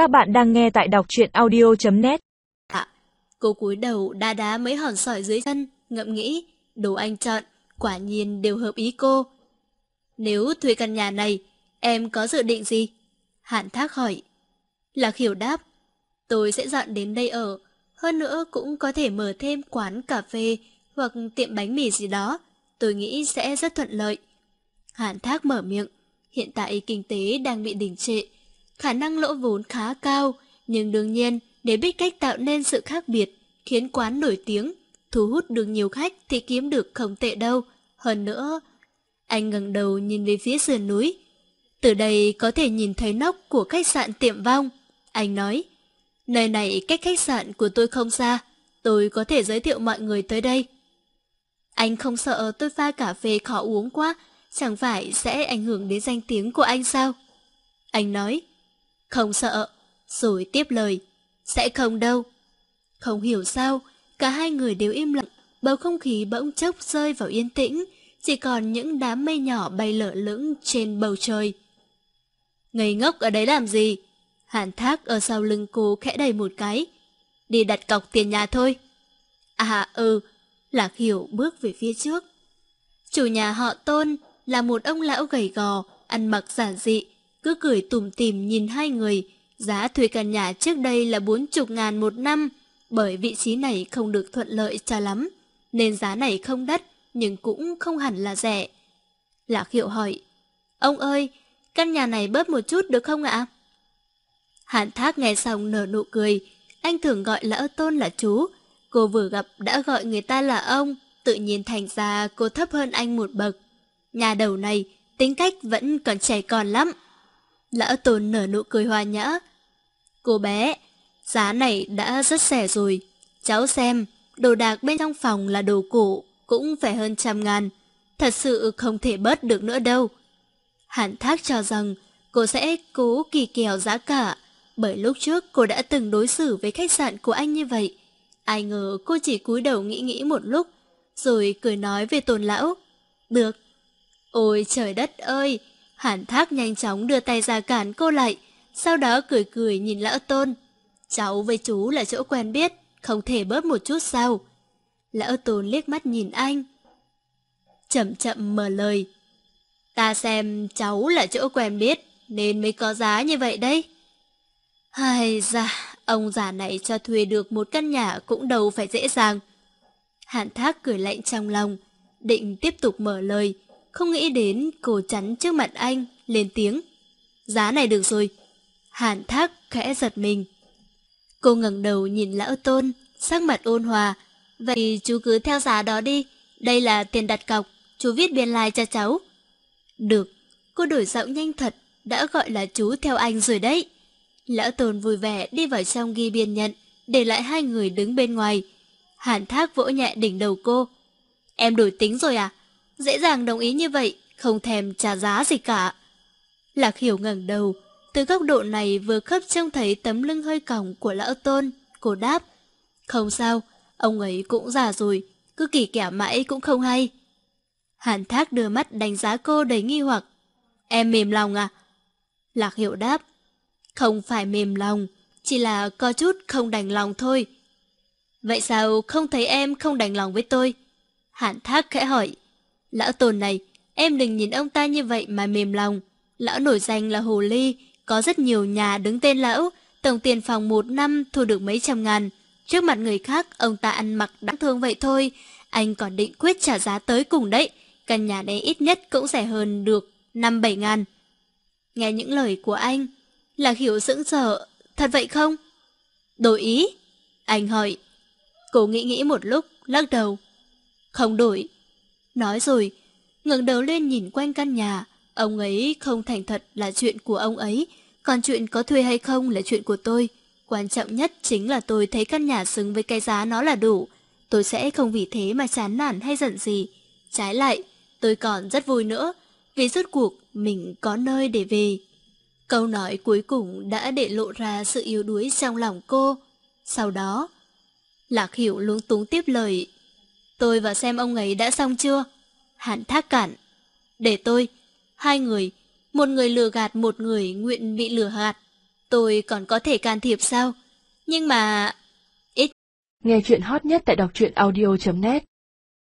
Các bạn đang nghe tại đọc truyện audio.net À, dạ, cô cúi đầu đá đá mấy hòn sỏi dưới chân, ngậm nghĩ, đồ anh chọn, quả nhiên đều hợp ý cô. Nếu thuê căn nhà này, em có dự định gì? Hạn thác hỏi. Lạc hiểu đáp, tôi sẽ dọn đến đây ở, hơn nữa cũng có thể mở thêm quán cà phê hoặc tiệm bánh mì gì đó, tôi nghĩ sẽ rất thuận lợi. Hạn thác mở miệng, hiện tại kinh tế đang bị đình trệ, khả năng lỗ vốn khá cao, nhưng đương nhiên để biết cách tạo nên sự khác biệt, khiến quán nổi tiếng, thu hút được nhiều khách thì kiếm được không tệ đâu. Hơn nữa, anh ngẩng đầu nhìn về phía sườn núi. Từ đây có thể nhìn thấy nóc của khách sạn tiệm vong. Anh nói, nơi này cách khách sạn của tôi không xa, tôi có thể giới thiệu mọi người tới đây. Anh không sợ tôi pha cà phê khó uống quá, chẳng phải sẽ ảnh hưởng đến danh tiếng của anh sao? Anh nói, không sợ, rồi tiếp lời, sẽ không đâu. Không hiểu sao, cả hai người đều im lặng, bầu không khí bỗng chốc rơi vào yên tĩnh, chỉ còn những đám mây nhỏ bay lở lững trên bầu trời. Ngây ngốc ở đấy làm gì? Hàn thác ở sau lưng cô khẽ đầy một cái. Đi đặt cọc tiền nhà thôi. À ừ, Lạc Hiểu bước về phía trước. Chủ nhà họ Tôn là một ông lão gầy gò, ăn mặc giản dị, cứ cười tủm tỉm nhìn hai người. Giá thuê căn nhà trước đây là bốn chục ngàn một năm, bởi vị trí này không được thuận lợi cho lắm, nên giá này không đắt, nhưng cũng không hẳn là rẻ. Lạc Hiệu hỏi, ông ơi, căn nhà này bớt một chút được không ạ? Hạn thác nghe xong nở nụ cười, anh thường gọi lão tôn là chú, cô vừa gặp đã gọi người ta là ông, tự nhiên thành ra cô thấp hơn anh một bậc. Nhà đầu này, tính cách vẫn còn trẻ con lắm. Lão tôn nở nụ cười hòa nhã. Cô bé, giá này đã rất rẻ rồi. Cháu xem, đồ đạc bên trong phòng là đồ cũ, cũng phải hơn trăm ngàn. Thật sự không thể bớt được nữa đâu. Hàn thác cho rằng cô sẽ cố kỳ kèo giá cả, bởi lúc trước cô đã từng đối xử với khách sạn của anh như vậy. Ai ngờ cô chỉ cúi đầu nghĩ nghĩ một lúc, rồi cười nói về tôn lão. Được. Ôi trời đất ơi! Hàn thác nhanh chóng đưa tay ra cản cô lại, sau đó cười cười nhìn lão tôn. Cháu với chú là chỗ quen biết, không thể bớt một chút sao? Lão tôn liếc mắt nhìn anh. Chậm chậm mở lời. Ta xem cháu là chỗ quen biết, nên mới có giá như vậy đấy. Hay da, ông già này cho thuê được một căn nhà cũng đâu phải dễ dàng. Hạn thác cười lạnh trong lòng, định tiếp tục mở lời, không nghĩ đến cô chắn trước mặt anh, lên tiếng. Giá này được rồi. Hàn thác khẽ giật mình. Cô ngẩng đầu nhìn lão tôn, sắc mặt ôn hòa. Vậy chú cứ theo giá đó đi, đây là tiền đặt cọc, chú viết biên lai like cho cháu. Được, cô đổi giọng nhanh thật, đã gọi là chú theo anh rồi đấy. Lão tôn vui vẻ đi vào trong ghi biên nhận, để lại hai người đứng bên ngoài. Hàn thác vỗ nhẹ đỉnh đầu cô. Em đổi tính rồi à? Dễ dàng đồng ý như vậy, không thèm trả giá gì cả. Lạc hiểu ngẩng đầu, từ góc độ này vừa khớp trông thấy tấm lưng hơi còng của lão tôn, cô đáp. Không sao, ông ấy cũng già rồi, cứ kỳ kẻ mãi cũng không hay. Hàn thác đưa mắt đánh giá cô đầy nghi hoặc. Em mềm lòng à? Lạc hiệu đáp. Không phải mềm lòng, chỉ là có chút không đành lòng thôi. Vậy sao không thấy em không đành lòng với tôi? Hàn thác khẽ hỏi. Lão tồn này, em đừng nhìn ông ta như vậy mà mềm lòng. Lão nổi danh là Hồ Ly, có rất nhiều nhà đứng tên lão, tổng tiền phòng một năm thu được mấy trăm ngàn. Trước mặt người khác, ông ta ăn mặc đáng thương vậy thôi. Anh còn định quyết trả giá tới cùng đấy. Căn nhà này ít nhất cũng rẻ hơn được 5-7 ngàn. Nghe những lời của anh, là Hiểu sững sờ, thật vậy không? Đổi ý? Anh hỏi. Cô nghĩ nghĩ một lúc, lắc đầu. Không đổi. Nói rồi, ngẩng đầu lên nhìn quanh căn nhà. Ông ấy không thành thật là chuyện của ông ấy, còn chuyện có thuê hay không là chuyện của tôi. Quan trọng nhất chính là tôi thấy căn nhà xứng với cái giá nó là đủ. Tôi sẽ không vì thế mà chán nản hay giận gì. Trái lại, tôi còn rất vui nữa, vì rốt cuộc mình có nơi để về. Câu nói cuối cùng đã để lộ ra sự yếu đuối trong lòng cô. Sau đó, Lạc Hiểu luống túng tiếp lời. Tôi vào xem ông ấy đã xong chưa? Hạn thác cản. Để tôi, hai người, một người lừa gạt một người nguyện bị lừa gạt. tôi còn có thể can thiệp sao? Nhưng mà... ít Nghe chuyện hot nhất tại đọc truyện audio.net